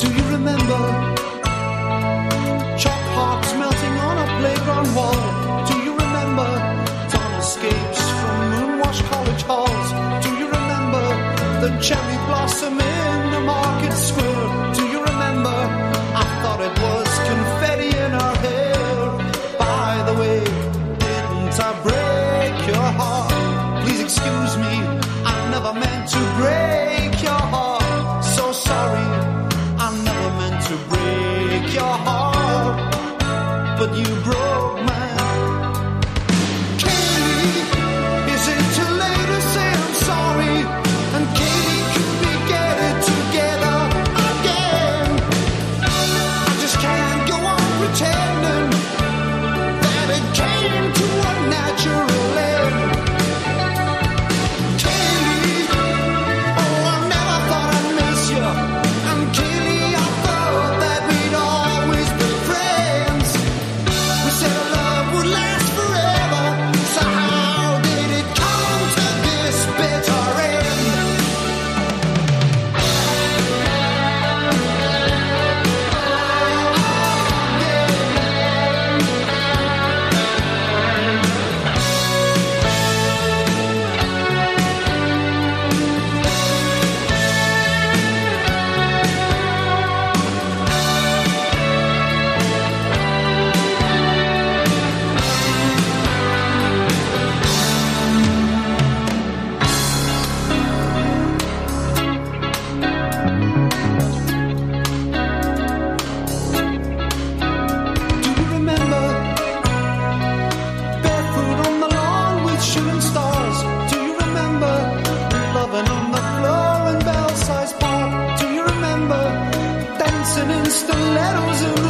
Do you remember chalk hearts melting on a playground wall? Do you remember dawn escapes from moonwash college halls? Do you remember the cherry blossoming? But you dancing in stilettos